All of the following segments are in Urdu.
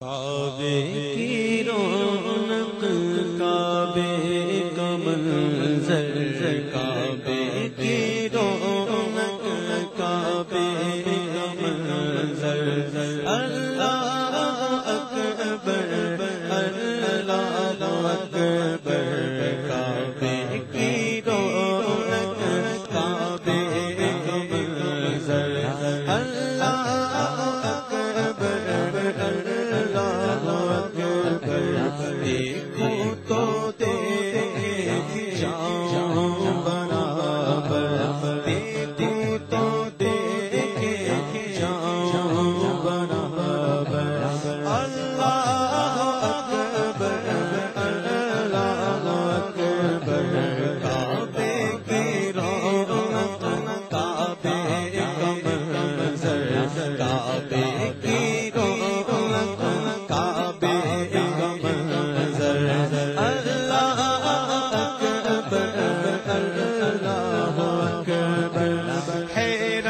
کعبے کی رونق کعبے کا منظر کا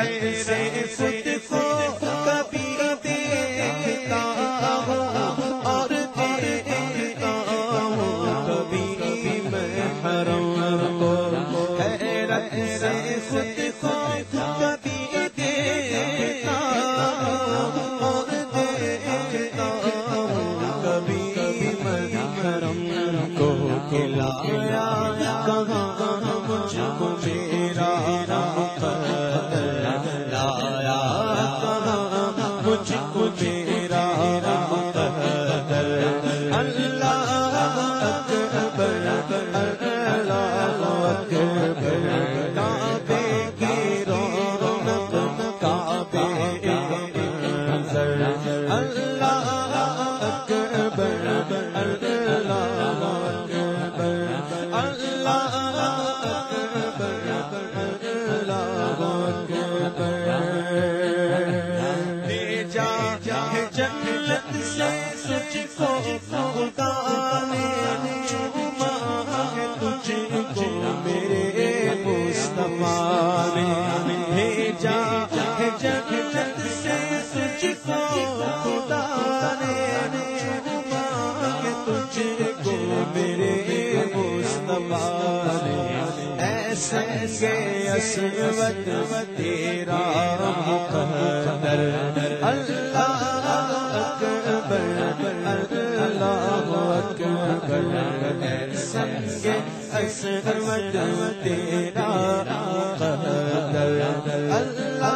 سے خود کو کبھی دیکھتا ہوں اور دیکھتا ہوں کبھی میں حرم کو حیرت سے خود کو کو میرے مصطفیٰ نے جنت سے کو خدا نے ہے تجھ کو میرے مصطفیٰ نے ایسے گے اسود تیرا مقدر اللہ اکبر اللہ اکبر ایسے گے اسود تیرا مقدر اللہ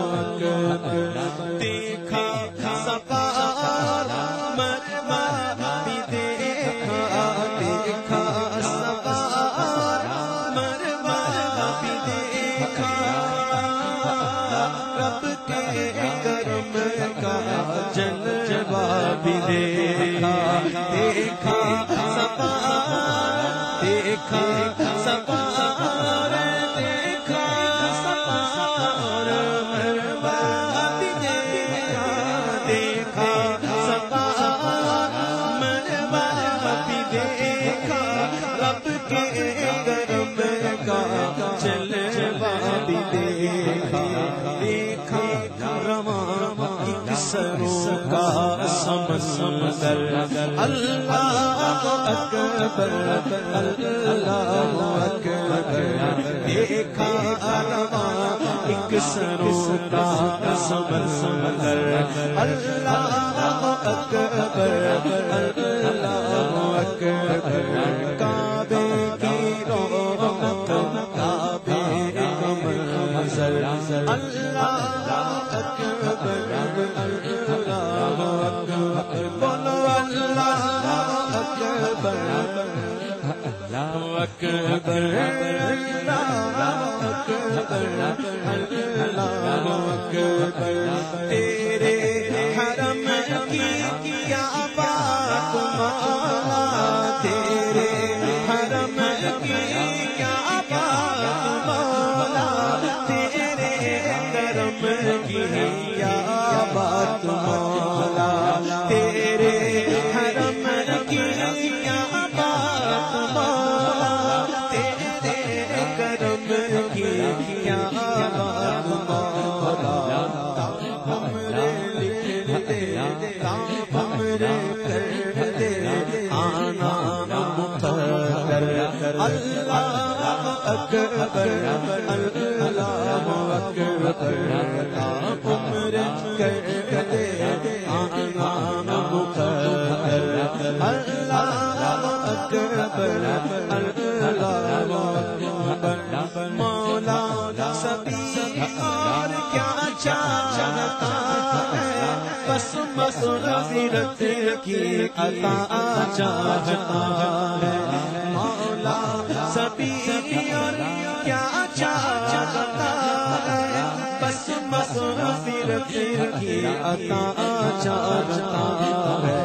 دیکھا دیکھا دیکھا سپار دیکھا سپار دیکھا دیکھا رب کے کرم کا جلوہ بھی دیکھا دیکھا۔ سروں کا سمندر۔ اللہ اکبر اللہ اکبر۔ دیکھا رواں ایک کسروں کا سم سمندر۔ اللہ اکبر اللہ اکبر۔ کعبے اکبر اللہ اکبر اللہ اکبر تیرے اکبر اللہ اکبر عمر کر آنا اللہ اکبر اللہ اکبر مولا سبھی اور کیا چاہتا ہے بس مسرت کی عطا چاہتا ہے مولا سبھی اور کیا چاہتا ہے بس مسرت کی عطا چاہتا ہے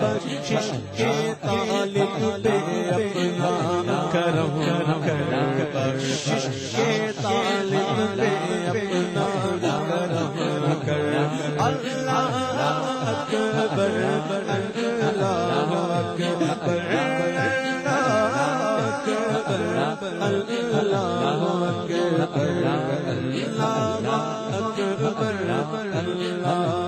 بخشش کے طالب پہ اپنا کرم کرم بخشش کے طالب پہ اپنا کرم کرم اللہ اکبر اللہ اللہ